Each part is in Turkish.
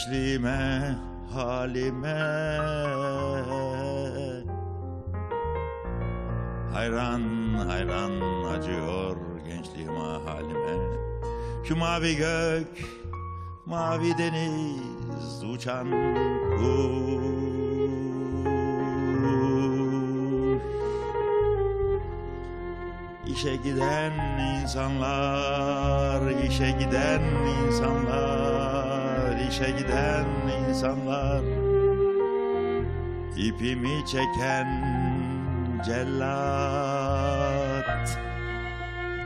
Gençliğime halime. Hayran hayran acıyor gençliğime halime. Şu mavi gök, mavi deniz, uçan kuş. İşe giden insanlar, işe giden insanlar, işe giden insanlar İpimi çeken cellat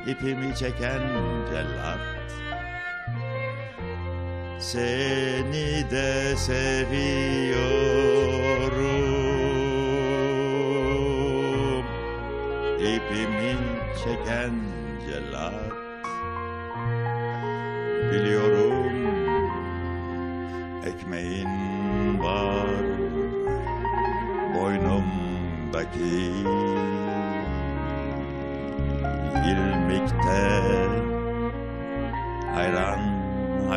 İpimi çeken cellat. Seni de seviyorum İpimi çeken cellat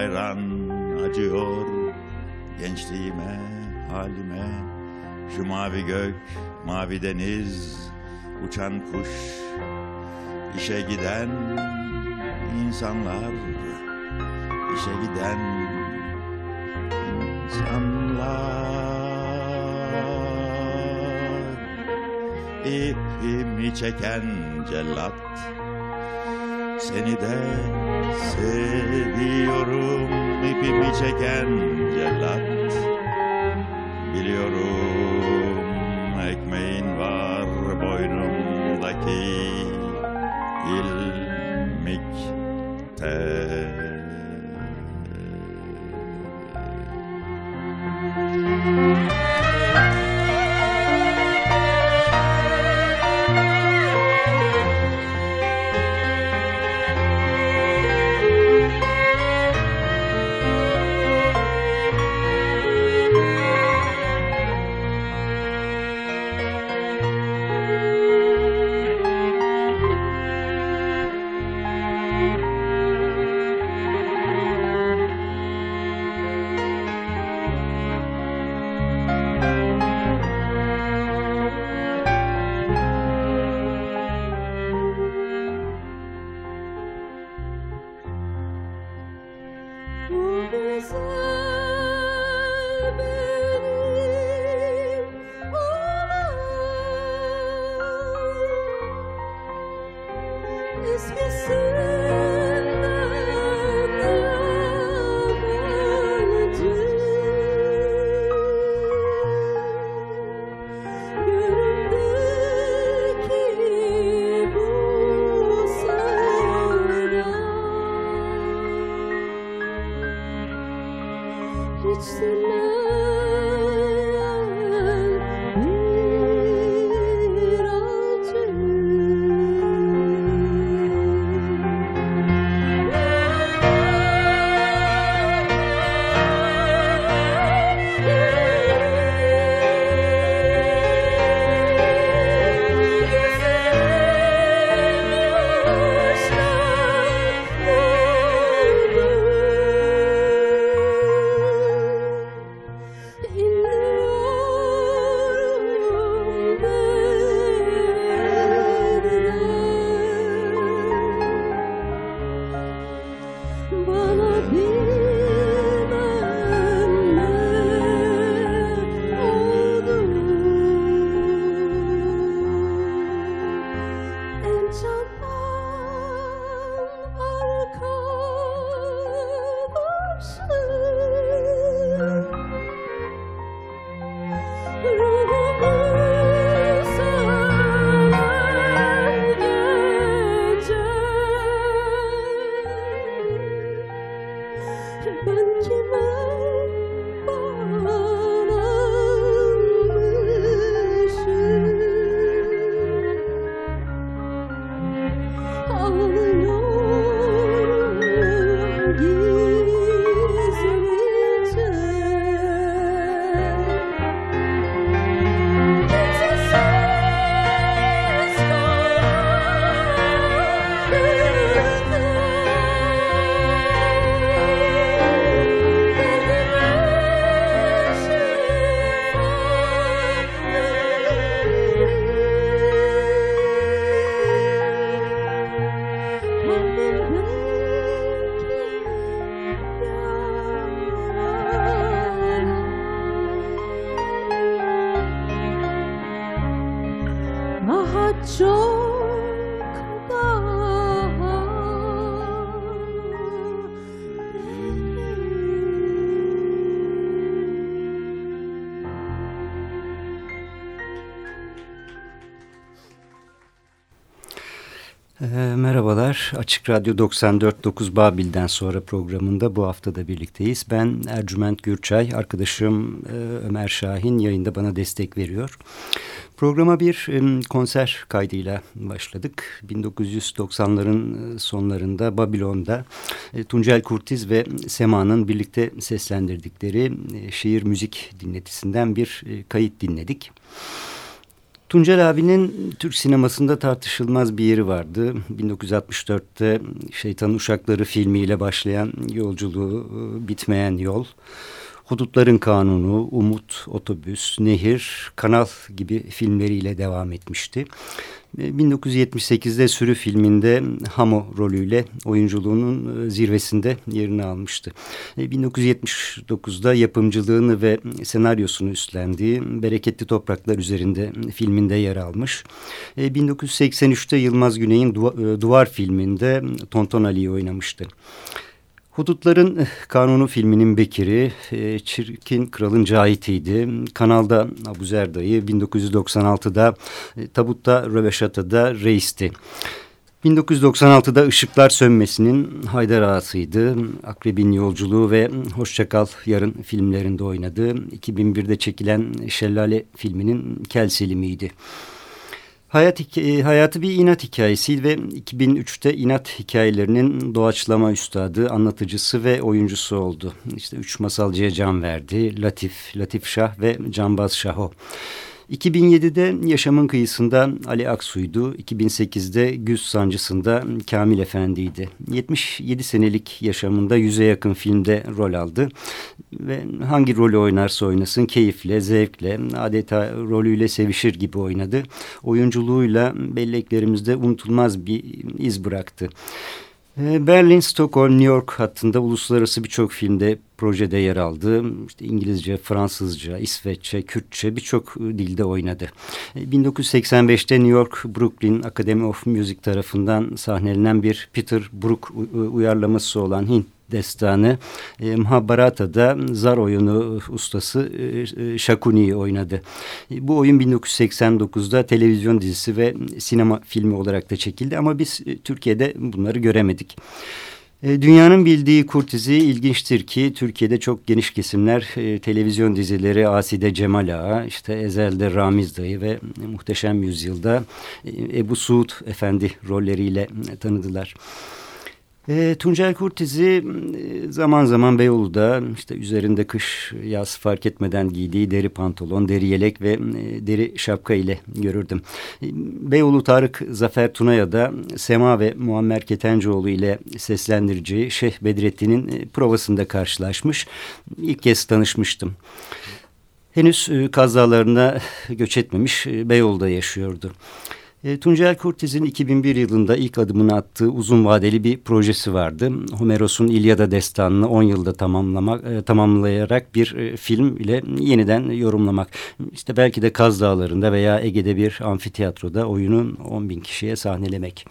hayran acıyor gençliğime halime. Şu mavi gök mavi deniz uçan kuş işe giden insanlar. İşe giden insanlar. İpimi çeken cellat seni de seviyorum ipimi çeken cellat. Biliyorum Açık Radyo 94.9 Babil'den sonra programında bu hafta da birlikteyiz. Ben Ercüment Gürçay, arkadaşım e, Ömer Şahin yayında bana destek veriyor. Programa bir e, konser kaydıyla başladık. 1990'ların e, sonlarında Babilon'da Tuncel Kurtiz ve Sema'nın birlikte seslendirdikleri şiir müzik dinletisinden bir kayıt dinledik. Tuncel abinin Türk sinemasında tartışılmaz bir yeri vardı. 1964'te Şeytan Uşakları filmiyle başlayan yolculuğu e, bitmeyen yol. Hudutların Kanunu, Umut, Otobüs, Nehir, Kanal gibi filmleriyle devam etmişti. 1978'de e, Sürü filminde Hamo rolüyle oyunculuğunun e, zirvesinde yerini almıştı. 1979'da e, yapımcılığını ve senaryosunu üstlendiği Bereketli Topraklar üzerinde filminde yer almış. 1983'te Yılmaz Güney'in Duvar filminde Tonton Ali'yi oynamıştı. Hudutların eh, Kanunu filminin Bekir'i, eh, Çirkin Kral'ın Cahit'iydi. Kanalda Abuzer Dayı, 1996'da eh, Tabutta Röveşata'da Reis'ti. 1996'da Işıklar Sönmesi'nin Haydar Ağası'ydı. Akrebin Yolculuğu ve Hoşçakal Yarın filmlerinde oynadı. 2001'de çekilen Şelale filminin Kel Selim'iydi. Hayat, e, hayatı bir inat hikayesi ve 2003'te inat hikayelerinin doğaçlama üstadı, anlatıcısı ve oyuncusu oldu. İşte üç masalcıya can verdi. Latif, Latif Şah ve Canbaz Şaho. 2007'de Yaşamın Kıyısında Ali Aksu'ydu. 2008'de Güz Sancısı'nda Kamil Efendi'ydi. 77 senelik yaşamında yüze yakın filmde rol aldı. Ve hangi rolü oynarsa oynasın keyifle, zevkle, adeta rolüyle sevişir gibi oynadı. Oyunculuğuyla belleklerimizde unutulmaz bir iz bıraktı. Ee, Berlin, Stockholm, New York hattında uluslararası birçok filmde, projede yer aldı. İşte İngilizce, Fransızca, İsveççe, Kürtçe birçok dilde oynadı. 1985'te ee, New York Brooklyn Academy of Music tarafından sahnelenen bir Peter Brook uyarlaması olan Hint destanı e, Mahabharata'da zar oyunu ustası e, e Shakuni oynadı. E, bu oyun 1989'da televizyon dizisi ve sinema filmi olarak da çekildi ama biz e, Türkiye'de bunları göremedik. E, dünyanın bildiği Kurtiz'i ilginçtir ki Türkiye'de çok geniş kesimler e, televizyon dizileri Aside Cemal Ağa, işte Ezel'de Ramiz Dayı ve Muhteşem Yüzyıl'da e, Ebu Suud Efendi rolleriyle e, tanıdılar. E, Tuncel Kurtiz'i zaman zaman Beyoğlu'da işte üzerinde kış yaz fark etmeden giydiği deri pantolon, deri yelek ve e, deri şapka ile görürdüm. E, Beyoğlu Tarık Zafer Tuna'ya Sema ve Muammer Ketencoğlu ile seslendireceği Şeyh Bedrettin'in e, provasında karşılaşmış. İlk kez tanışmıştım. Henüz e, Kaz göç etmemiş Beyoğlu'da yaşıyordu. E, Tuncel Kurtiz'in 2001 yılında ilk adımını attığı uzun vadeli bir projesi vardı. Homeros'un İlyada destanını 10 yılda tamamlamak, e, tamamlayarak bir e, film ile yeniden yorumlamak. İşte belki de Kaz Dağları'nda veya Ege'de bir amfiteyatroda oyunun 10 bin kişiye sahnelemek.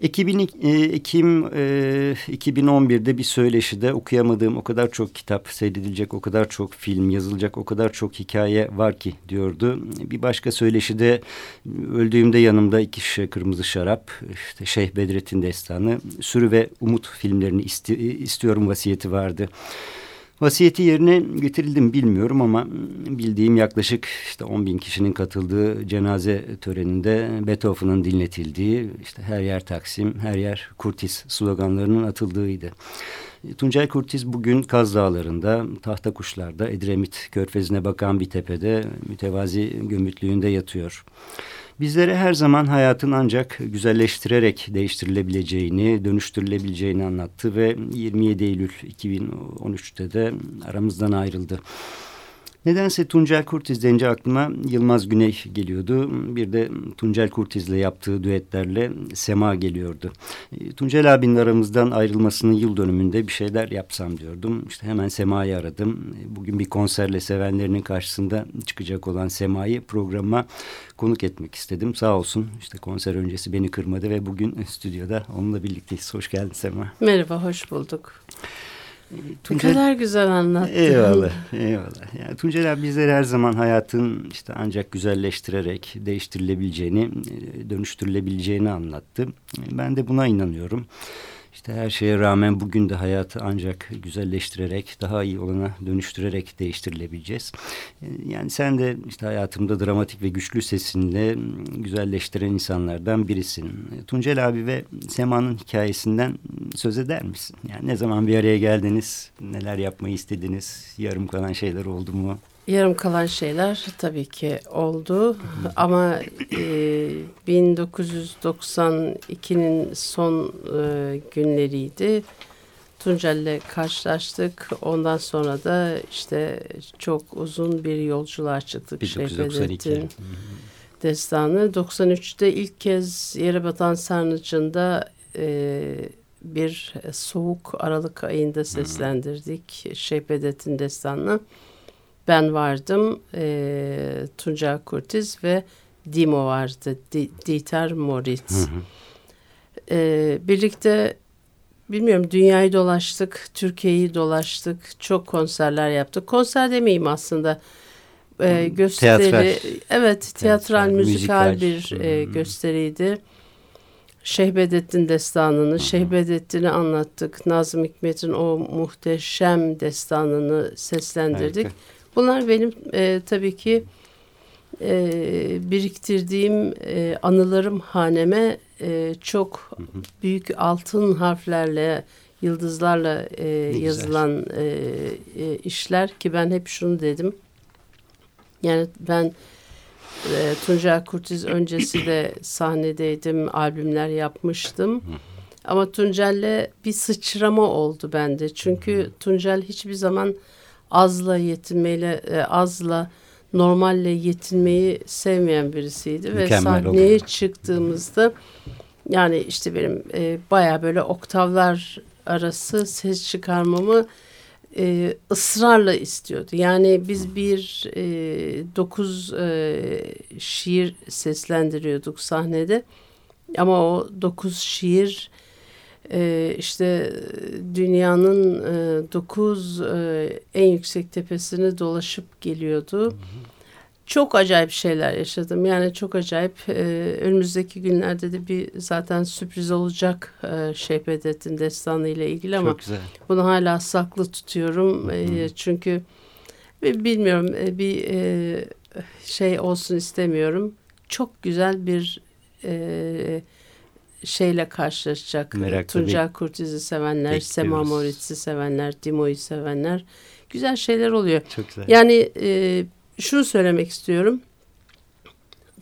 Ekibin, e, Ekim e, 2011'de bir söyleşide okuyamadığım o kadar çok kitap, seyredilecek o kadar çok film, yazılacak o kadar çok hikaye var ki diyordu. Bir başka söyleşide öldüğümde yanımda iki şişe kırmızı şarap, işte Şeyh Bedrettin Destanı, Sürü ve Umut filmlerini isti, istiyorum vasiyeti vardı. Vasiyeti yerine getirildim bilmiyorum ama bildiğim yaklaşık işte 10 bin kişinin katıldığı cenaze töreninde Beethoven'ın dinletildiği, işte her yer Taksim, her yer Kurtis sloganlarının atıldığıydı. Tuncay Kurtiz bugün Kaz Dağları'nda, tahta kuşlarda, Edremit körfezine bakan bir tepede mütevazi gömütlüğünde yatıyor. Bizlere her zaman hayatın ancak güzelleştirerek değiştirilebileceğini, dönüştürülebileceğini anlattı ve 27 Eylül 2013'te de aramızdan ayrıldı. Nedense Tuncel Kurtiz denince aklıma Yılmaz Güney geliyordu. Bir de Tuncel Kurtiz'le yaptığı düetlerle Sema geliyordu. E, Tuncel abinin aramızdan ayrılmasının yıl dönümünde bir şeyler yapsam diyordum. İşte hemen Sema'yı aradım. E, bugün bir konserle sevenlerinin karşısında çıkacak olan Sema'yı programa konuk etmek istedim. Sağ olsun işte konser öncesi beni kırmadı ve bugün stüdyoda onunla birlikteyiz. Hoş geldin Sema. Merhaba, hoş bulduk. Tuncel, ne kadar güzel anlattın. Eyvallah, eyvallah. Yani Tuncel abi bizlere her zaman hayatın işte ancak güzelleştirerek değiştirilebileceğini, dönüştürülebileceğini anlattı. Ben de buna inanıyorum. İşte her şeye rağmen bugün de hayatı ancak güzelleştirerek, daha iyi olana dönüştürerek değiştirilebileceğiz. Yani sen de işte hayatımda dramatik ve güçlü sesinle güzelleştiren insanlardan birisin. Tuncel abi ve Sema'nın hikayesinden söz eder misin? Yani ne zaman bir araya geldiniz, neler yapmayı istediniz, yarım kalan şeyler oldu mu? Yarım kalan şeyler tabii ki oldu ama e, 1992'nin son e, günleriydi. Tuncel'le karşılaştık. Ondan sonra da işte çok uzun bir yolculuğa çıktık. 1992. destanı. 93'te ilk kez Yerebatan Sarnıcı'nda e, bir soğuk Aralık ayında seslendirdik. Şeybedet'in destanını ben vardım, e, Tunca Kurtiz ve Dimo vardı, D Dieter Moritz. Hı hı. E, birlikte bilmiyorum dünyayı dolaştık, Türkiye'yi dolaştık, çok konserler yaptık. Konser demeyeyim aslında. E, gösteri, Teatral. evet tiyatral, tiyatral müzikal, müzikal bir e, gösteriydi. Şehbedettin destanını, Şehbedettin'i anlattık. Nazım Hikmet'in o muhteşem destanını seslendirdik. Harika. Bunlar benim e, tabii ki e, biriktirdiğim e, anılarım haneme e, çok hı hı. büyük altın harflerle, yıldızlarla e, yazılan e, e, işler ki ben hep şunu dedim. Yani ben e, Tuncel Kurtiz öncesi de sahnedeydim, albümler yapmıştım. Ama Tuncel'le bir sıçrama oldu bende. Çünkü Tuncel hiçbir zaman azla yetinmeyle e, azla normalle yetinmeyi sevmeyen birisiydi Mükemmel ve sahneye oluyor. çıktığımızda yani işte benim e, baya böyle oktavlar arası ses çıkarmamı e, ısrarla istiyordu. Yani biz bir e, dokuz e, şiir seslendiriyorduk sahnede ama o dokuz şiir e, işte dünyanın e, dokuz e, en yüksek tepesini dolaşıp geliyordu. Hı hı. Çok acayip şeyler yaşadım. Yani çok acayip. E, önümüzdeki günlerde de bir zaten sürpriz olacak e, Şehbedettin destanı ile ilgili ama güzel. bunu hala saklı tutuyorum. Hı hı. E, çünkü bilmiyorum e, bir e, şey olsun istemiyorum. Çok güzel bir e, şeyle karşılaşacak. Meraklı Tuncel Kurtiz'i sevenler, bekliyoruz. Sema Moritz'i sevenler, Dimo'yu sevenler. Güzel şeyler oluyor. Çok güzel. Yani e, şunu söylemek istiyorum.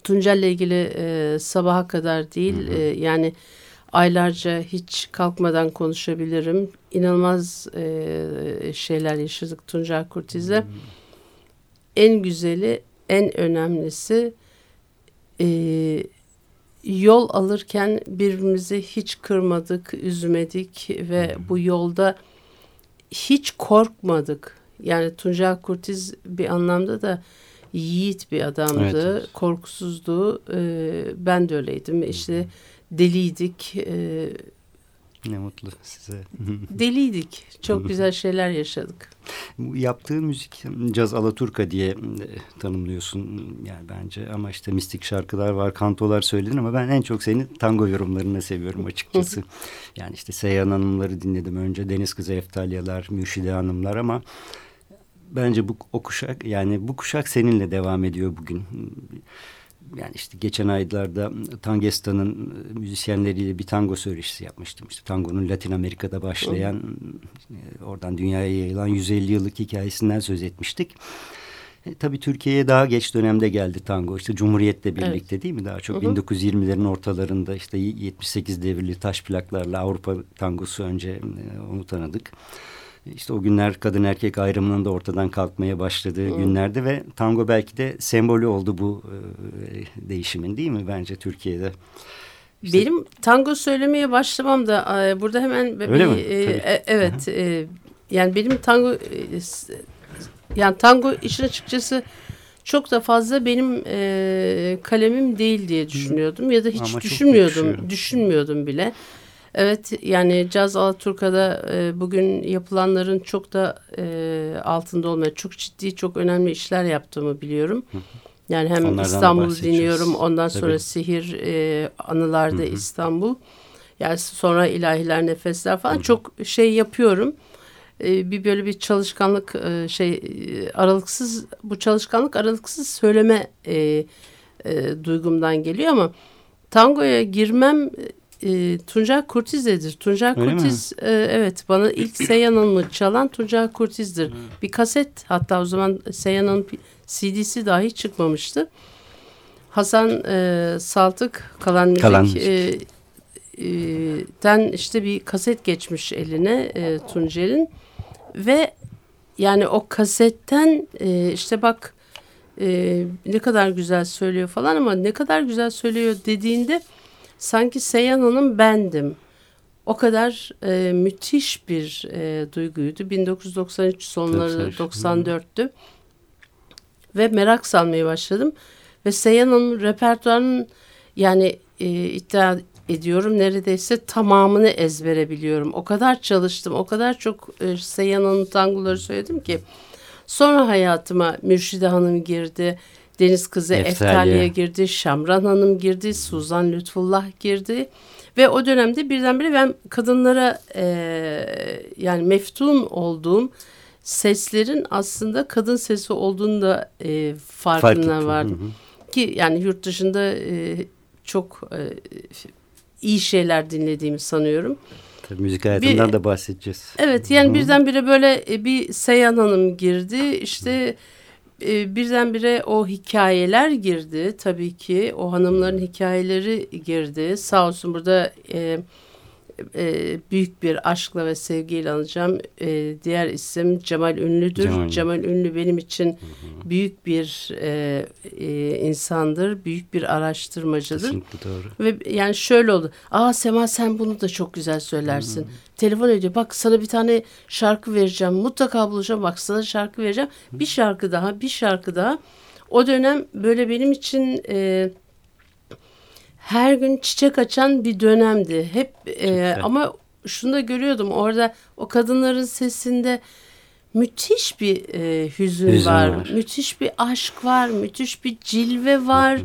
Tuncel'le ilgili e, sabaha kadar değil hı hı. E, yani aylarca hiç kalkmadan konuşabilirim. İnanılmaz e, şeyler yaşadık Tuncel Kurtiz'le. En güzeli, en önemlisi e, yol alırken birbirimizi hiç kırmadık, üzmedik ve bu yolda hiç korkmadık. Yani Tuncel Kurtiz bir anlamda da yiğit bir adamdı, evet. korkusuzdu. Ee, ben de öyleydim. İşte deliydik. Ee, ne mutlu size. Deliydik. Çok güzel şeyler yaşadık. Bu yaptığı müzik caz alaturka diye e, tanımlıyorsun yani bence ama işte mistik şarkılar var, kantolar söyledin ama ben en çok senin tango yorumlarını seviyorum açıkçası. yani işte Seyhan Hanımları dinledim önce, Deniz Kızı Eftalyalar, Müşide Hanımlar ama bence bu o kuşak yani bu kuşak seninle devam ediyor bugün yani işte geçen aylarda Tangestan'ın e, müzisyenleriyle bir tango söyleşisi yapmıştım. İşte tangonun Latin Amerika'da başlayan, e, oradan dünyaya yayılan 150 yıllık hikayesinden söz etmiştik. E, tabii Türkiye'ye daha geç dönemde geldi tango. İşte Cumhuriyet'le birlikte evet. değil mi? Daha çok 1920'lerin ortalarında işte 78 devirli taş plaklarla Avrupa tangosu önce e, onu tanıdık. İşte o günler kadın erkek ayrımının da ortadan kalkmaya başladığı hmm. günlerde ve tango belki de sembolü oldu bu e, değişimin değil mi bence Türkiye'de? İşte, Benim tango söylemeye başlamam da e, burada hemen Öyle bir, mi? E, e, evet e, yani benim tango e, yani tango işin açıkçası çok da fazla benim e, kalemim değil diye düşünüyordum ya da hiç Ama düşünmüyordum düşünmüyordum bile. Evet yani Caz Alaturka'da e, bugün yapılanların çok da e, altında olmaya çok ciddi çok önemli işler yaptığımı biliyorum. Yani hem Onlardan İstanbul'u dinliyorum ondan Tabii. sonra Sihir e, Anılarda Hı -hı. İstanbul. Yani sonra ilahiler nefesler falan Hı -hı. çok şey yapıyorum. E, bir böyle bir çalışkanlık e, şey e, aralıksız bu çalışkanlık aralıksız söyleme e, e, duygumdan geliyor ama tangoya girmem e, Tuncay Kurtiz'edir. Tuncay Öyle Kurtiz e, evet bana ilk Seyyan'ın çalan Tuncay Kurtiz'dir. bir kaset hatta o zaman Seyyan'ın CD'si dahi çıkmamıştı. Hasan e, Saltık kalan müzik, kalan müzik. E, e, den işte bir kaset geçmiş eline e, Tuncer'in ve yani o kasetten e, işte bak e, ne kadar güzel söylüyor falan ama ne kadar güzel söylüyor dediğinde sanki Seyhan Hanım bendim. O kadar e, müthiş bir e, duyguydu. 1993 sonları 94'tü. Ve merak salmaya başladım. Ve Seyhan Hanım repertuarının yani e, iddia ediyorum neredeyse tamamını ezbere biliyorum. O kadar çalıştım, o kadar çok e, Seyhan Hanım tangoları söyledim ki. Sonra hayatıma Mürşide Hanım girdi. Deniz Kızı Eftaliye girdi, Şamran Hanım girdi, Suzan Lütfullah girdi. Ve o dönemde birdenbire ben kadınlara e, yani meftun olduğum seslerin aslında kadın sesi olduğunu da e, farkına Fark vardım. Hı hı. Ki yani yurt dışında e, çok e, iyi şeyler dinlediğimi sanıyorum. Tabii müzik hayatından bir, da bahsedeceğiz. Evet yani Hı. birdenbire böyle e, bir Seyhan Hanım girdi. İşte e, birdenbire o hikayeler girdi tabii ki. O hanımların hikayeleri girdi. Sağ olsun burada e, e, büyük bir aşkla ve sevgiyle anacağım. E, diğer isim Cemal Ünlü'dür. Cemal, Cemal Ünlü benim için hı hı. büyük bir e, e, insandır. Büyük bir araştırmacıdır. Kesinlikle doğru. Ve yani şöyle oldu. Aa Sema sen bunu da çok güzel söylersin. Hı hı. Telefon ediyor. Bak sana bir tane şarkı vereceğim. Mutlaka bulacağım. Bak sana şarkı vereceğim. Hı. Bir şarkı daha, bir şarkı daha. O dönem böyle benim için... E, her gün çiçek açan bir dönemdi. Hep e, ama şunu da görüyordum orada o kadınların sesinde müthiş bir e, hüzün, hüzün var. var. Müthiş bir aşk var, müthiş bir cilve var.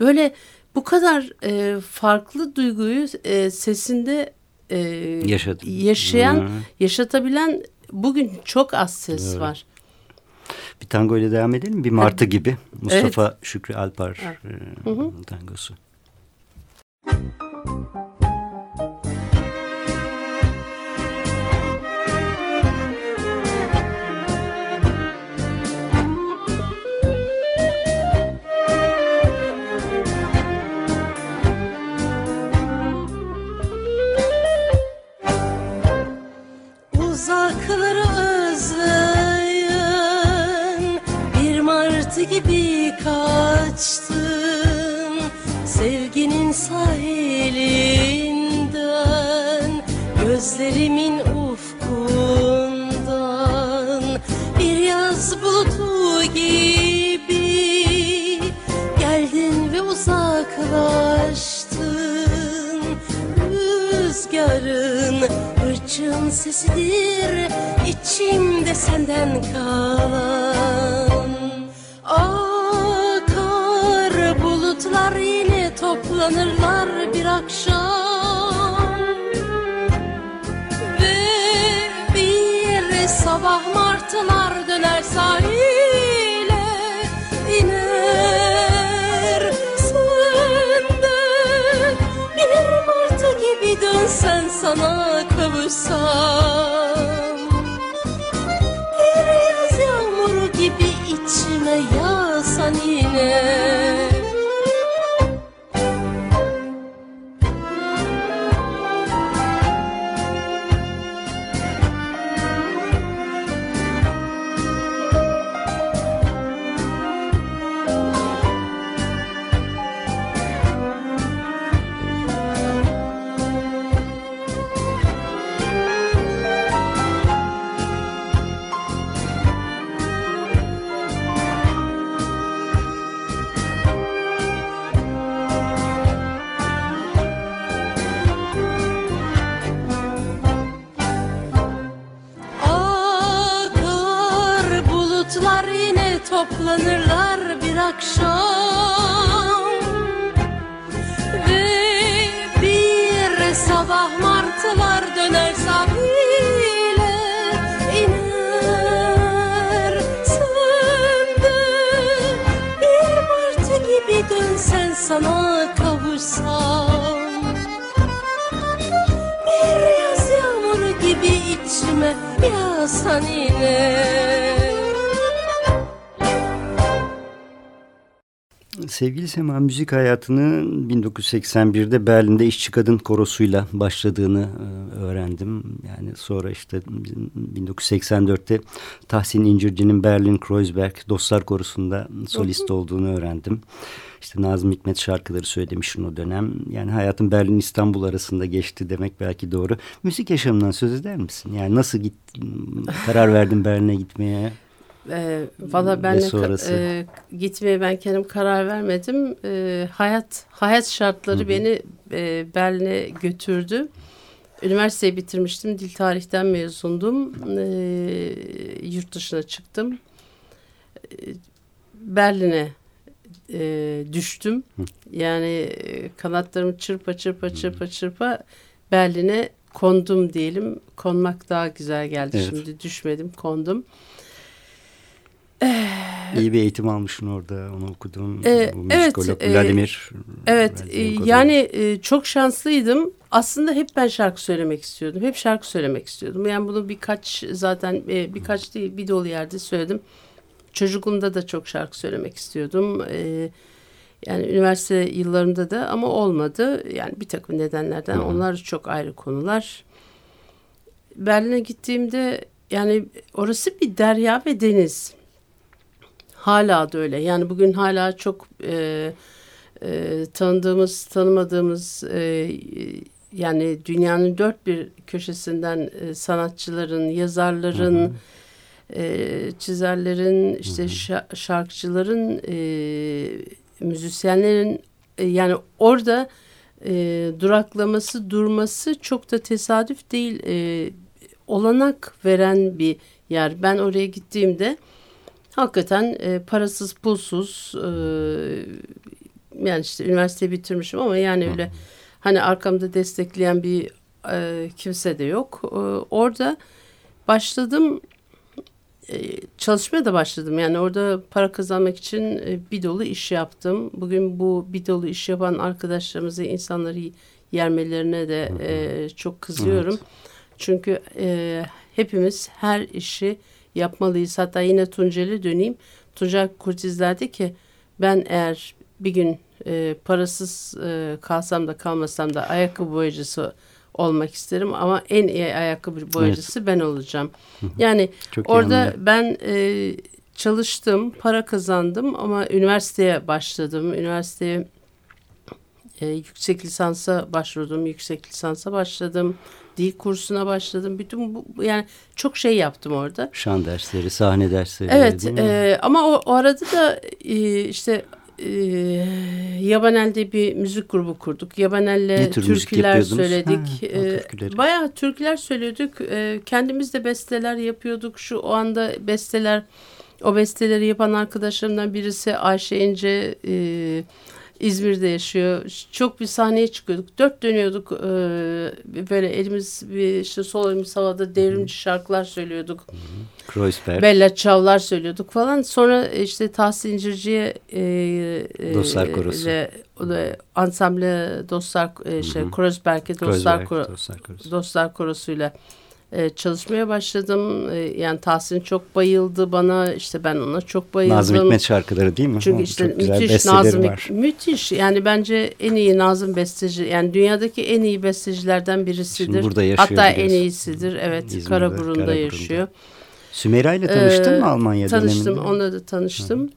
Böyle bu kadar e, farklı duyguyu e, sesinde e, Yaşadım. yaşayan, Hı. yaşatabilen bugün çok az ses evet. var. Bir tango ile devam edelim. Bir martı gibi. Mustafa evet. Şükrü Alpar evet. e, tangosu. Thank you. Gözlerimin ufkundan bir yaz bulutu gibi geldin ve uzaklaştın. Rüzgarın hırçın sesidir içimde senden kalan. Akar bulutlar yine toplanırlar bir akşam sabah martılar döner sahile iner sen de bir martı gibi dönsen sana kavuşsam Sevgili Sema müzik hayatını 1981'de Berlin'de işçi kadın korosuyla başladığını e, öğrendim. Yani sonra işte 1984'te Tahsin İncirci'nin Berlin Kreuzberg Dostlar Korosu'nda solist olduğunu öğrendim. İşte Nazım Hikmet şarkıları söylemişsin o dönem. Yani hayatın Berlin İstanbul arasında geçti demek belki doğru. Müzik yaşamından söz eder misin? Yani nasıl git karar verdin Berlin'e gitmeye? E, Valla ben e, gitmeye ben kendim karar vermedim. E, hayat hayat şartları hı hı. beni e, Berlin'e götürdü. Üniversiteyi bitirmiştim. Dil tarihten mezundum. E, yurt dışına çıktım. E, Berlin'e e, düştüm. Hı. Yani e, kanatlarımı çırpa çırpa çırpa çırpa Berlin'e kondum diyelim. Konmak daha güzel geldi evet. şimdi. Düşmedim, kondum. İyi bir eğitim almışsın orada, onu okudum. Ee, evet, Vladimir. E, evet, e, yani e, çok şanslıydım. Aslında hep ben şarkı söylemek istiyordum. Hep şarkı söylemek istiyordum. Yani bunu birkaç zaten e, birkaç değil bir dolu yerde söyledim. Çocukluğumda da çok şarkı söylemek istiyordum. E, yani üniversite yıllarımda da ama olmadı. Yani bir takım nedenlerden. Hı. Onlar çok ayrı konular. Berlin'e gittiğimde yani orası bir derya ve deniz. Hala da öyle. Yani bugün hala çok e, e, tanıdığımız, tanımadığımız e, yani dünyanın dört bir köşesinden e, sanatçıların, yazarların, hı hı. E, çizerlerin, işte hı. şarkıcıların, e, müzisyenlerin e, yani orada e, duraklaması, durması çok da tesadüf değil. E, olanak veren bir yer. Ben oraya gittiğimde hakikaten e, parasız pulsuz e, yani işte üniversite bitirmişim ama yani öyle hani arkamda destekleyen bir e, kimse de yok. E, orada başladım e, çalışmaya da başladım. Yani orada para kazanmak için e, bir dolu iş yaptım. Bugün bu bir dolu iş yapan arkadaşlarımızı insanları yermelerine de e, çok kızıyorum. Evet. Çünkü e, hepimiz her işi yapmalıyız. Hatta yine Tunceli döneyim. Tuncel Kurtiz derdi ki ben eğer bir gün e, parasız e, kalsam da kalmasam da ayakkabı boyacısı olmak isterim ama en iyi ayakkabı boyacısı evet. ben olacağım. Yani Çok orada ben e, çalıştım, para kazandım ama üniversiteye başladım. Üniversiteye e, yüksek lisansa başvurdum, yüksek lisansa başladım dil kursuna başladım. Bütün bu yani çok şey yaptım orada. Şan dersleri, sahne dersleri. Evet e, ama o, o arada da e, işte e, Yabanel'de bir müzik grubu kurduk. Yabanel'le türküler söyledik. Ha, e, bayağı türküler söylüyorduk. E, kendimiz de besteler yapıyorduk. Şu o anda besteler o besteleri yapan arkadaşlarımdan birisi Ayşe İnce e, İzmir'de yaşıyor. Çok bir sahneye çıkıyorduk. Dört dönüyorduk. E, böyle elimiz bir işte sol elimiz havada devrimci şarkılar söylüyorduk. Kreuzberg. Bella Çavlar söylüyorduk falan. Sonra işte Tahsin İncirci'ye e, e, Dostlar Korosu. Ile, Ansamble Dostlar e, şey, Kreuzberg'e Dostlar, Koro, Dostlar, Korosu. Dostlar Korosu'yla e, çalışmaya başladım. E, yani Tahsin çok bayıldı bana. İşte ben ona çok bayıldım. Nazım Hikmet şarkıları değil mi? Çünkü işte çok müthiş Nazım var. Müthiş. Yani bence en iyi Nazım besteci. Yani dünyadaki en iyi bestecilerden birisidir. Şimdi burada yaşıyor. Hatta en iyisidir. Evet. İzmir'de, Karaburun'da, Karaburun'da yaşıyor. Sümeyra ile tanıştın ee, mı Almanya tanıştım, döneminde? Tanıştım. Onunla da tanıştım. Hı.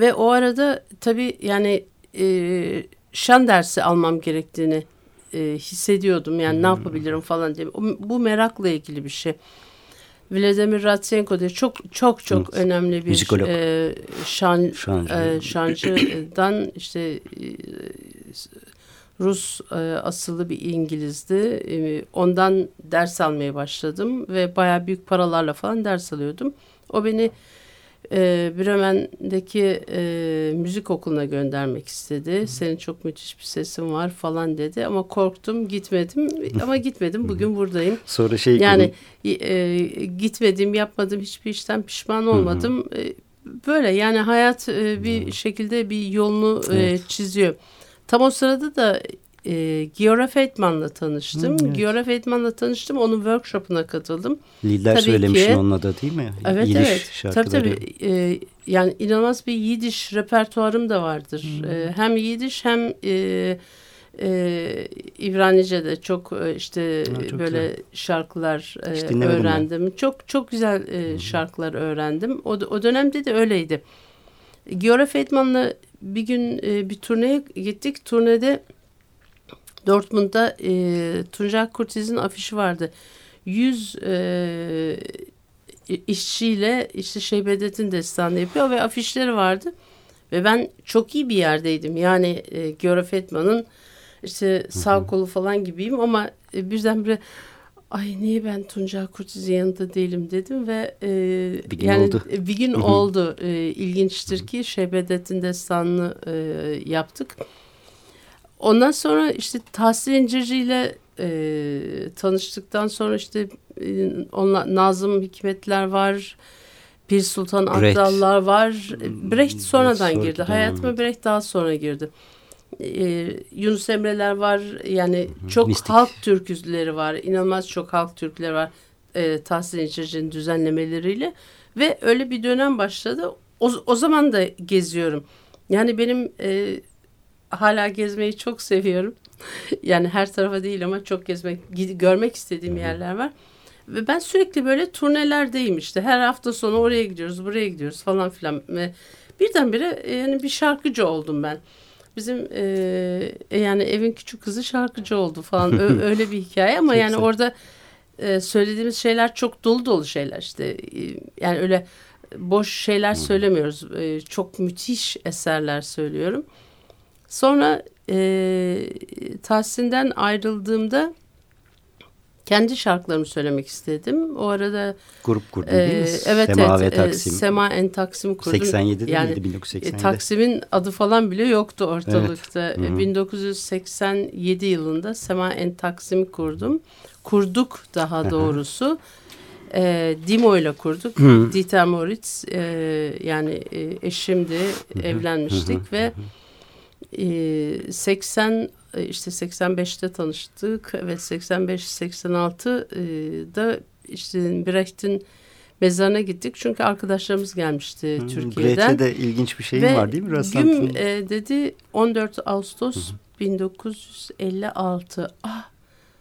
Ve o arada tabii yani e, şan dersi almam gerektiğini e, hissediyordum. Yani hmm. ne yapabilirim falan diye. Bu merakla ilgili bir şey. Vladimir Ratsenko diye çok çok çok evet. önemli bir e, şan, Şancı. e, şancıdan işte e, Rus e, asıllı bir İngilizdi. E, ondan ders almaya başladım ve baya büyük paralarla falan ders alıyordum. O beni e, Bremen'deki e, müzik okuluna göndermek istedi. Senin çok müthiş bir sesin var falan dedi ama korktum gitmedim ama gitmedim bugün buradayım. Sonra şey Yani e, gitmedim yapmadım hiçbir işten pişman olmadım. E, böyle yani hayat e, bir şekilde bir yolunu e, Evet. çiziyor. Tam o sırada da e, Giora Feitman'la tanıştım. Hı, evet. Giora Feitman'la tanıştım. Onun workshop'una katıldım. Lider tabii söylemişsin ki- onunla da değil mi? Evet Yiddish evet. Tabii şarkıları. tabii. E, yani inanılmaz bir Yiddish repertuarım da vardır. Hmm. E, hem Yiddish hem e, e, İbranice de çok e, işte Ha, çok böyle güzel. şarkılar e, dinlemedim ben. öğrendim. Çok çok güzel e, şarkılar öğrendim. O, o dönemde de öyleydi. Giora Feitman'la bir gün e, bir turneye gittik. Turnede Dortmund'da e, Tuncay Kurtiz'in afişi vardı. 100 e, işçiyle işte Şeybedet'in destanı yapıyor ve afişleri vardı. Ve ben çok iyi bir yerdeydim. Yani e, Giora Feitman'ın işte sağ kolu falan gibiyim ama e, birdenbire ay niye ben Tuncay Kurtiz'in yanında değilim dedim ve e, Bir gün yani oldu. e, bir gün oldu. E, ilginçtir ki Şeybedet'in destanını e, yaptık. Ondan sonra işte Tahsin İncirci ile e, tanıştıktan sonra işte e, onla, Nazım Hikmetler var. Pir Sultan Brecht. Abdallar var. E, Brecht sonradan sonra girdi. Hayatıma. Brecht daha sonra girdi. E, Yunus Emre'ler var. Yani çok mistik. halk türküleri var. İnanılmaz çok halk türküleri var. E, Tahsin İncirci'nin düzenlemeleriyle. Ve öyle bir dönem başladı. O, o zaman da geziyorum. Yani benim e, hala gezmeyi çok seviyorum. yani her tarafa değil ama çok gezmek, görmek istediğim yerler var. Ve ben sürekli böyle turnelerdeyim işte. Her hafta sonu oraya gidiyoruz, buraya gidiyoruz falan filan. Ve birdenbire e, yani bir şarkıcı oldum ben. Bizim e, e, yani evin küçük kızı şarkıcı oldu falan. Ö- öyle bir hikaye ama yani orada e, söylediğimiz şeyler çok dolu dolu şeyler işte. E, yani öyle boş şeyler söylemiyoruz. E, çok müthiş eserler söylüyorum. Sonra e, Tahsin'den ayrıldığımda kendi şarkılarımı söylemek istedim. O arada Grup kurdun e, değil mi? evet Sema evet ve e, Taksim. Sema en Taksim kurdum. 87'de yani, miydi? e, 1987'de. Taksim'in adı falan bile yoktu ortalıkta. Evet. E, Hı hı. 1987 yılında Sema en Taksim'i kurdum. Kurduk daha doğrusu. E, Dimo ile kurduk. Hı. Dieter Moritz e, yani e, eşimdi. Evlenmiştik ve e, 80 e, işte 85'te tanıştık ve 85-86'da işte Brecht'in mezarına gittik. Çünkü arkadaşlarımız gelmişti Hı, Türkiye'den. Brecht'e de ilginç bir şeyin Ve var değil mi? Rastlantın. Gün e, dedi 14 Ağustos 1956. Ah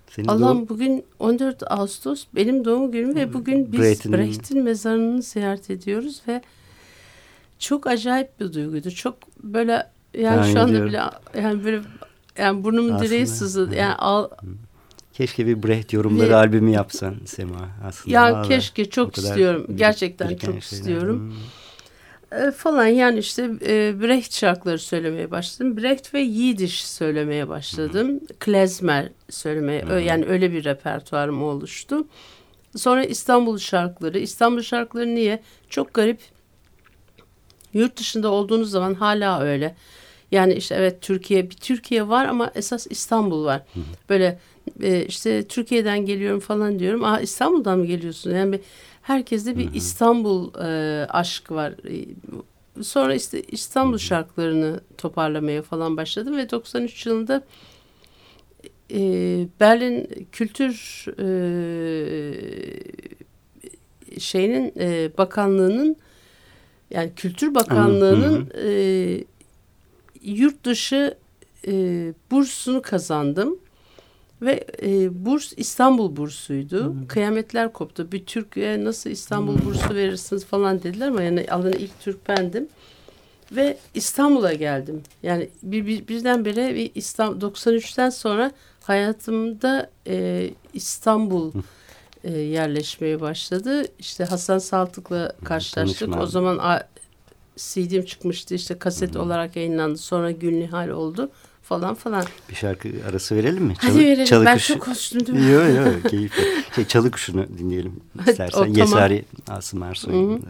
Senin Allah'ım doğum- bugün 14 Ağustos benim doğum günüm ve bugün biz Brecht'in- Brecht'in mezarını ziyaret ediyoruz ve çok acayip bir duyguydu. Çok böyle yani şu anda ediyorum. bile yani böyle yani direği Aslında, sızladı. evet. Yani al, Keşke bir Brecht yorumları Ve- albümü yapsan Sema aslında. ya vallahi. keşke çok istiyorum. bir- Gerçekten çok şeyler. istiyorum. Hmm. E, falan yani işte e, Brecht şarkıları söylemeye başladım. Brecht ve Yiddish söylemeye başladım. Klezmer söylemeye ö- yani öyle bir repertuarım oluştu. Sonra İstanbul şarkıları. İstanbul şarkıları niye? Çok garip. Yurt dışında olduğunuz zaman hala öyle. Yani işte evet Türkiye bir Türkiye var ama esas İstanbul var. Böyle e, işte Türkiye'den geliyorum falan diyorum. Aa İstanbul'dan mı geliyorsun? Yani bir, herkeste bir İstanbul e, aşkı var. E, Sonra işte İstanbul şarkılarını toparlamaya falan başladım ve 93 yılında e, Berlin Kültür e, şeyinin e, bakanlığının yani Kültür Bakanlığı'nın e, yurt dışı e, bursunu kazandım. Ve e, burs İstanbul bursuydu. Kıyametler koptu. Bir Türkiye nasıl İstanbul bursu verirsiniz falan dediler ama yani alan ilk Türk bendim. Ve İstanbul'a geldim. Yani bir, bir, birdenbire bir İstanbul 93'ten sonra hayatımda e, İstanbul e, yerleşmeye başladı. İşte Hasan Saltık'la karşılaştık. tanışma. O zaman a, CD'm çıkmıştı işte kaset olarak yayınlandı. Sonra Gülnihal oldu falan falan. Bir şarkı arası verelim mi? Hadi Çalı- verelim. çalı ben kuşu- çok mi? Yok yok keyifli. Şey, çalı kuşunu dinleyelim Hadi, istersen. o, tamam. Yesari Asım Ersoy'un.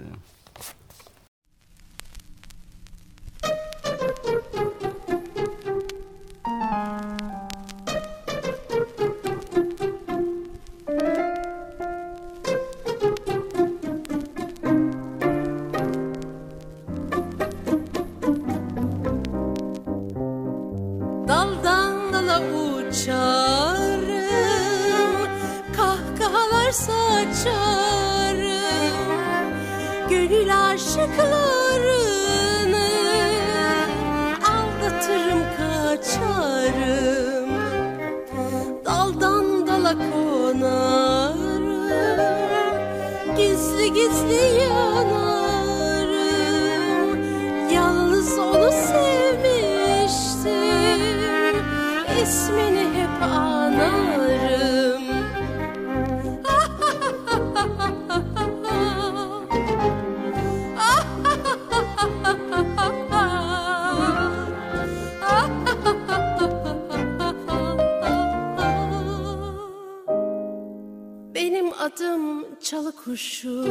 İsmini hep anarım Benim adım çalı kuşu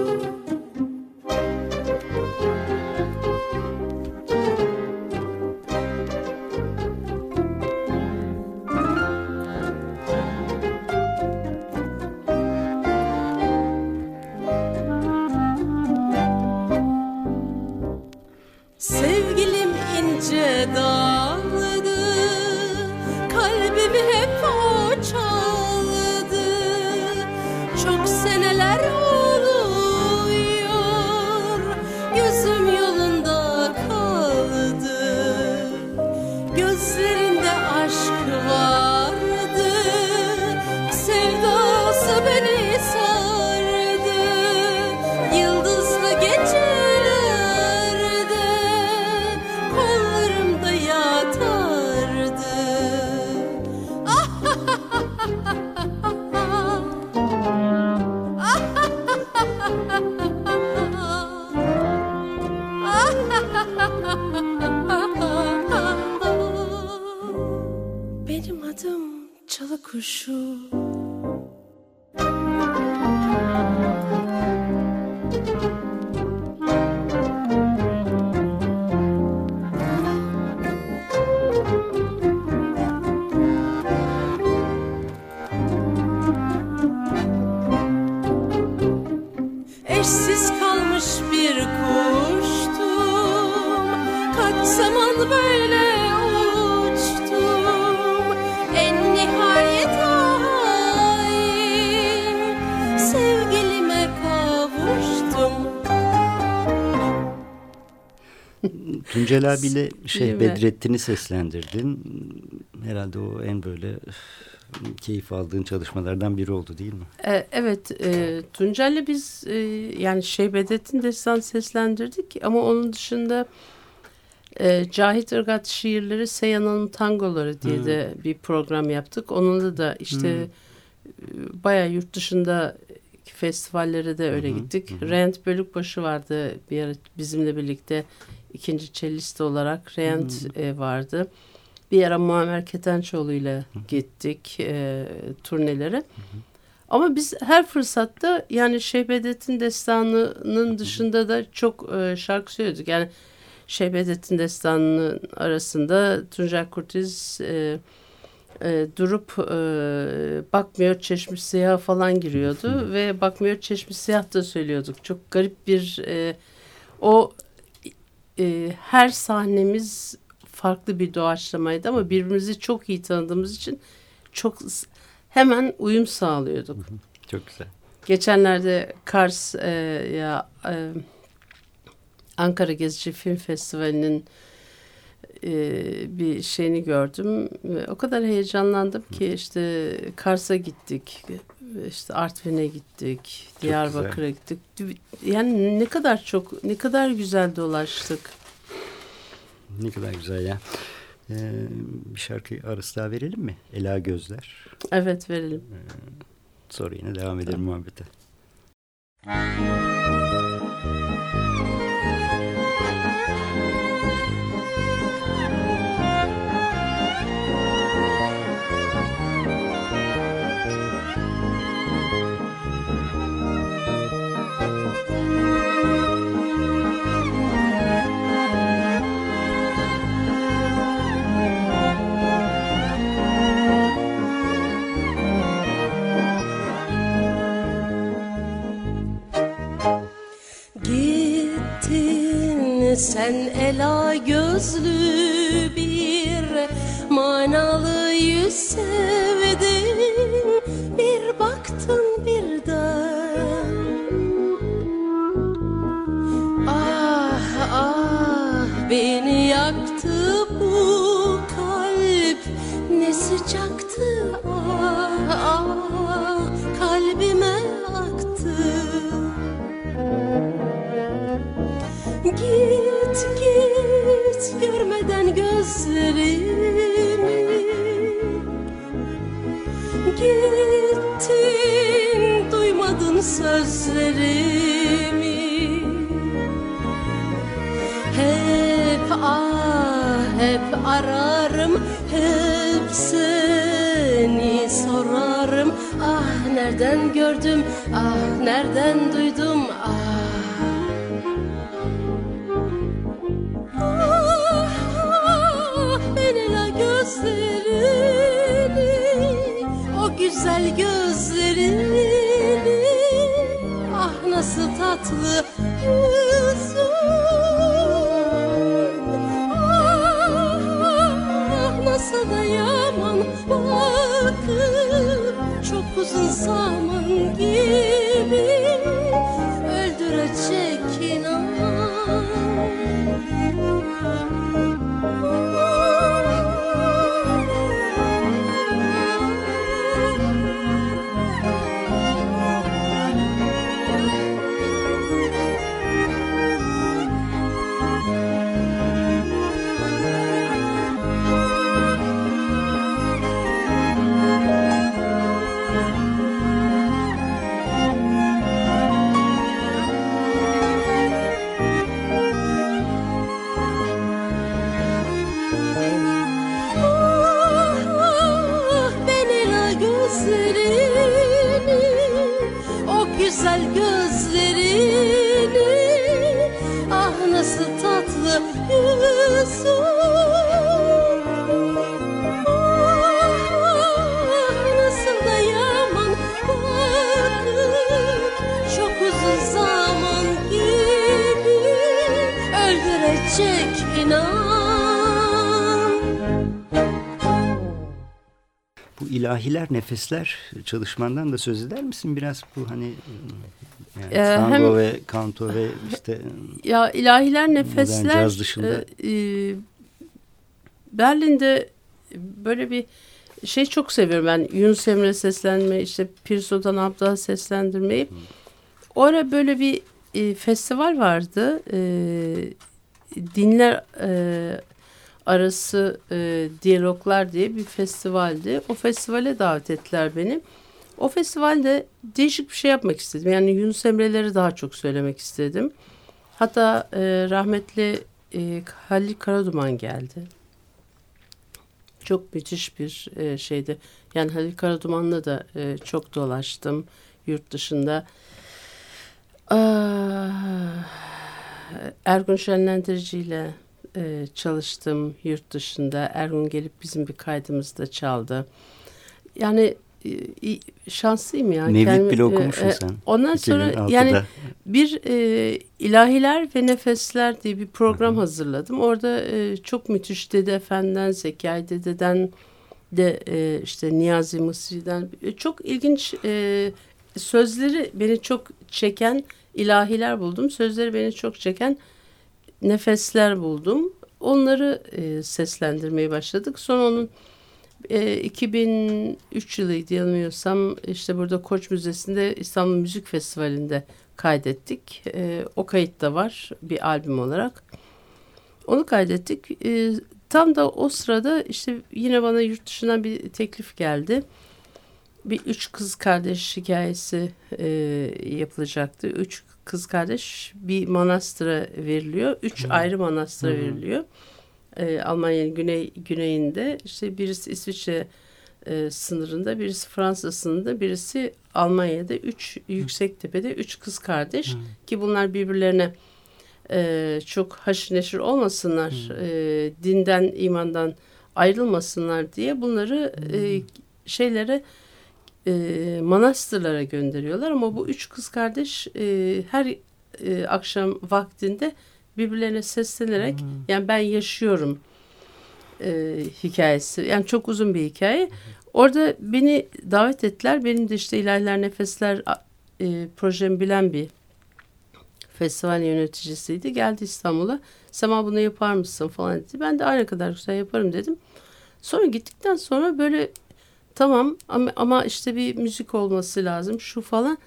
Tuncel abiyle şey Değil mi? Bedrettin'i seslendirdin. Herhalde o en böyle keyif aldığın çalışmalardan biri oldu değil mi? E, evet, e, Tuncay'la biz e, yani Şeybedettin Destan seslendirdik ama onun dışında e, Cahit Irgat şiirleri Seyhan'ın tangoları diye de bir program yaptık. Onunla da işte e, bayağı yurt dışında festivallere de öyle gittik. Rent Bölükbaşı vardı bir ara bizimle birlikte ikinci cellist olarak Rent e, vardı. Bir ara Muammer Ketençoğlu ile gittik e, turnelere. Ama biz her fırsatta yani Şehbedettin Destanı'nın dışında da çok e, şarkı söyledik. Yani Şehbedettin Destanı'nın arasında Tuncay Kurtiz e, e, durup e, bakmıyor çeşmiş siyah falan giriyordu ve bakmıyor çeşmiş siyah da söylüyorduk. Çok garip bir e, o e, her sahnemiz farklı bir doğaçlamaydı ama birbirimizi çok iyi tanıdığımız için çok hemen uyum sağlıyorduk. Çok güzel. Geçenlerde Kars e, ya e, Ankara Gezici Film Festivali'nin e, bir şeyini gördüm. Ve o kadar heyecanlandım ki işte Kars'a gittik, işte Artvin'e gittik, Diyarbakır'a gittik. Yani ne kadar çok, ne kadar güzel dolaştık. Ne kadar güzel ya. Ee, bir şarkı arası daha verelim mi? Ela Gözler. Evet verelim. Sonra yine devam edelim muhabbete. Gittin sen ela gözlü bir manalı yüz zaman gibi Öldürecek ilahiler, nefesler çalışmandan da söz eder misin biraz bu hani yani Ee, tango hem- ve kanto ve işte Ya ilahiler nefesler caz dışında. e, e, Berlin'de böyle bir şey çok seviyorum ben Yunus Emre seslenme işte Pir Sultan Abdal'ı seslendirmeyi. O ara böyle bir e, festival vardı. E, dinler e, arası e, diyaloglar diye bir festivaldi. O festivale davet ettiler beni. O festivalde değişik bir şey yapmak istedim. Yani Yunus Emre'leri daha çok söylemek istedim. Hatta e, rahmetli e, Halil Karaduman geldi. Çok müthiş bir e, şeydi. Yani Halil Karaduman'la da e, çok dolaştım yurt dışında. Ah, Ergun Şenlendirici ile e, çalıştım yurt dışında. Ergun gelip bizim bir kaydımızda çaldı. Yani e, şanslıyım ya. Mevlid Kendimi- bile e, okumuşsun e, sen. Ondan sonra 2006'da. yani bir e, ilahiler ve nefesler diye bir program hazırladım. Orada e, çok müthiş Dede Efendi'den, Zekai Dede'den de e, işte Niyazi Mısri'den e, çok ilginç e, sözleri beni çok çeken ilahiler buldum. Sözleri beni çok çeken nefesler buldum. Onları e, seslendirmeye başladık. Sonra onun e, 2003 yılıydı yanılmıyorsam işte burada Koç Müzesi'nde İstanbul Müzik Festivali'nde kaydettik. E, o kayıt da var bir albüm olarak. Onu kaydettik. E, tam da o sırada işte yine bana yurt dışından bir teklif geldi. Bir üç kız kardeş hikayesi e, yapılacaktı. Üç kız kardeş bir manastıra veriliyor. Üç ayrı manastıra veriliyor. E, Almanya'nın güney güneyinde işte birisi İsviçre e, sınırında, birisi Fransa sınırında, birisi Almanya'da. Üç Yüksektepe'de üç kız kardeş ki bunlar birbirlerine e, çok haşır neşir olmasınlar, e, dinden, imandan ayrılmasınlar diye bunları e, şeylere e, manastırlara gönderiyorlar ama bu üç kız kardeş e, her e, akşam vaktinde birbirlerine seslenerek yani ben yaşıyorum e, hikayesi. Yani çok uzun bir hikaye. Orada beni davet ettiler. Benim de işte İlahiler Nefesler e, projemi bilen bir festival yöneticisiydi. Geldi İstanbul'a. Sema bunu yapar mısın falan dedi. Ben de aynı kadar güzel yaparım dedim. Sonra gittikten sonra böyle tamam ama, ama işte bir müzik olması lazım şu falan.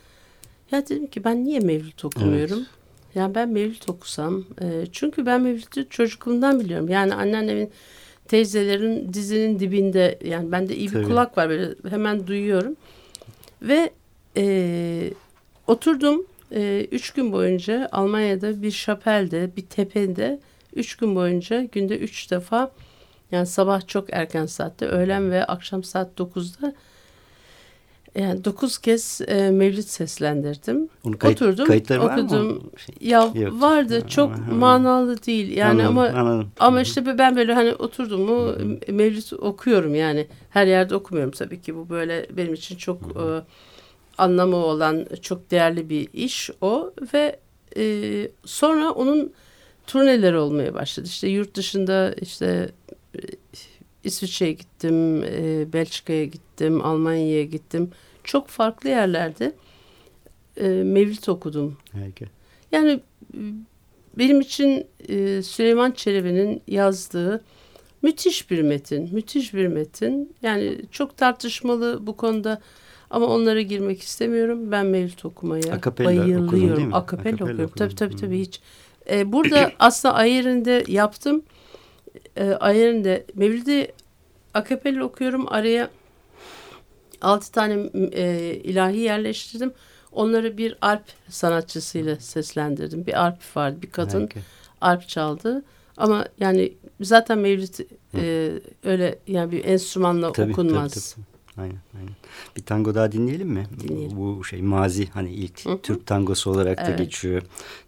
Ya dedim ki ben niye Mevlüt okumuyorum? Evet. Yani ben Mevlüt okusam. E, çünkü ben Mevlüt'ü çocukluğumdan biliyorum. Yani anneannemin teyzelerin dizinin dibinde yani bende iyi bir Tabii. kulak var böyle hemen duyuyorum. Ve e, oturdum e, üç gün boyunca Almanya'da bir şapelde bir tepede üç gün boyunca günde üç defa yani sabah çok erken saatte öğlen ve akşam saat dokuzda yani dokuz kez e, mevlid seslendirdim. Onu kayıt, Oturdum, kayıtları okudum. var mı? Şey, ya yok. vardı. Çok ha, manalı değil. Yani anladım, ama anladım. ama işte ben böyle hani oturdum mu mevlid okuyorum yani. Her yerde okumuyorum tabii ki. Bu böyle benim için çok e, anlamı olan çok değerli bir iş o ve e, sonra onun turneleri olmaya başladı. İşte yurt dışında işte İsviçre'ye gittim, e, Belçika'ya gittim, Almanya'ya gittim. Çok farklı yerlerde e, mevlit okudum. Harika. Yani e, benim için e, Süleyman Çelebi'nin yazdığı müthiş bir metin, müthiş bir metin. Yani çok tartışmalı bu konuda ama onlara girmek istemiyorum. Ben mevlit okumaya Akapella bayılıyorum. Akapella okuyorum. Tabii tabii tabii hiç. Ee, burada aslında ayerinde yaptım. Ee, ayerinde mevlidi akapella okuyorum. Araya altı tane e, ilahi yerleştirdim. Onları bir arp sanatçısıyla seslendirdim. Bir arp vardı. Bir kadın Harika. arp çaldı. Ama yani zaten mevlid e, öyle yani bir enstrümanla tabii, okunmaz. Tabii, tabii. Aynen, aynen. Bir tango daha dinleyelim mi? Dinleyelim. Bu şey mazi hani ilk hı hı. Türk tangosu olarak evet. da geçiyor.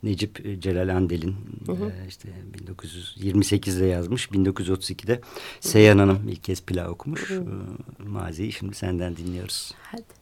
Necip e, Celal Andel'in e, işte 1928'de yazmış. 1932'de Seyhan Hanım ilk kez pilav okumuş. Hı hı. E, maziyi şimdi senden dinliyoruz. Hadi.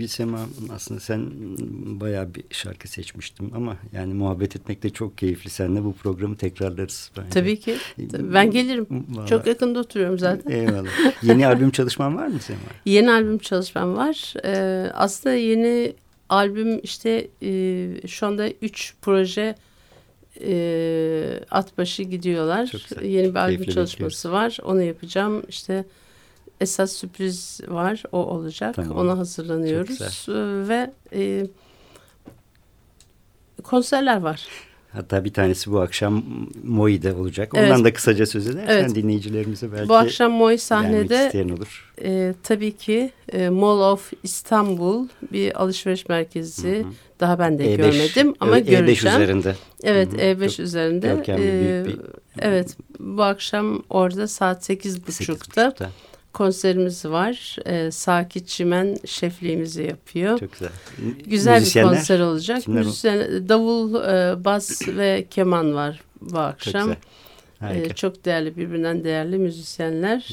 Sevgili Sema aslında sen bayağı bir şarkı seçmiştim ama yani muhabbet etmek de çok keyifli. Seninle bu programı tekrarlarız. Bence. Tabii ki. Ben gelirim. Vallahi. Çok yakında oturuyorum zaten. Eyvallah. Yeni albüm çalışman var mı Sema? Yeni albüm çalışmam var. Ee, aslında yeni albüm işte e, şu anda üç proje e, at başı gidiyorlar. Yeni bir albüm Keyifle çalışması var. Onu yapacağım. İşte esas sürpriz var. O olacak. Tamam. Ona hazırlanıyoruz. Ve e, konserler var. Hatta bir tanesi bu akşam Moi'de olacak. Evet. Ondan da kısaca söz edersen Evet. dinleyicilerimize belki Bu akşam Moy gelmek sahnede olur. e, tabii ki e, Mall of İstanbul bir alışveriş merkezi. Daha ben de E5 görmedim ama evet, E5 göreceğim. üzerinde. Evet Hı hı. E5 Çok üzerinde. görkemli, büyük bir- Evet bu akşam orada saat sekiz buçukta 8.30'da. konserimiz var. Ee, Saki Çimen şefliğimizi yapıyor. Çok güzel. Güzel bir konser olacak. Müzisyen, davul, e, bas ve keman var bu Çok akşam. güzel. Harika. Ee, çok değerli birbirinden değerli müzisyenler.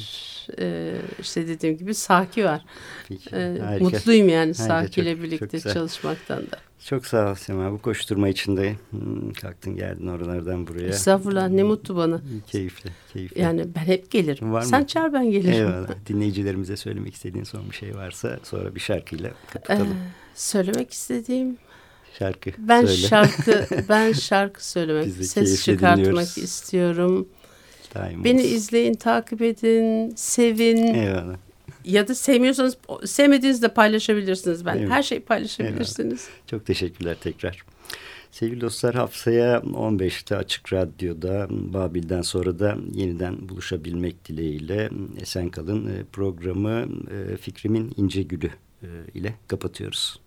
Ee, işte dediğim gibi Saki var. Peki, harika. mutluyum yani Saki çok- ile çok birlikte güzel. çalışmaktan da. Çok sağ ol Sema. Bu koşturma içinde hmm, kalktın geldin oralardan buraya. Estağfurullah ne mutlu bana. Keyifli, keyifli. Yani ben hep gelirim. Var mı? Sen çağır ben gelirim. Eyvallah. Dinleyicilerimize söylemek istediğin son bir şey varsa sonra bir şarkıyla kapatalım. Ee, söylemek istediğim Şarkı ben söyle. şarkı ben şarkı söylemek ses çıkartmak dinliyoruz. istiyorum. Daim Beni olsun. izleyin, takip edin, sevin Eyvallah. Ya da sevmiyorsanız sevmediğinizi de paylaşabilirsiniz. Ben Evet. her şeyi paylaşabilirsiniz. Çok teşekkürler tekrar. Sevgili dostlar haftaya 15'te Açık Radyo'da Babil'den sonra da yeniden buluşabilmek dileğiyle esen kalın e, programı e, Fikrimin İnce Gülü e, ile kapatıyoruz.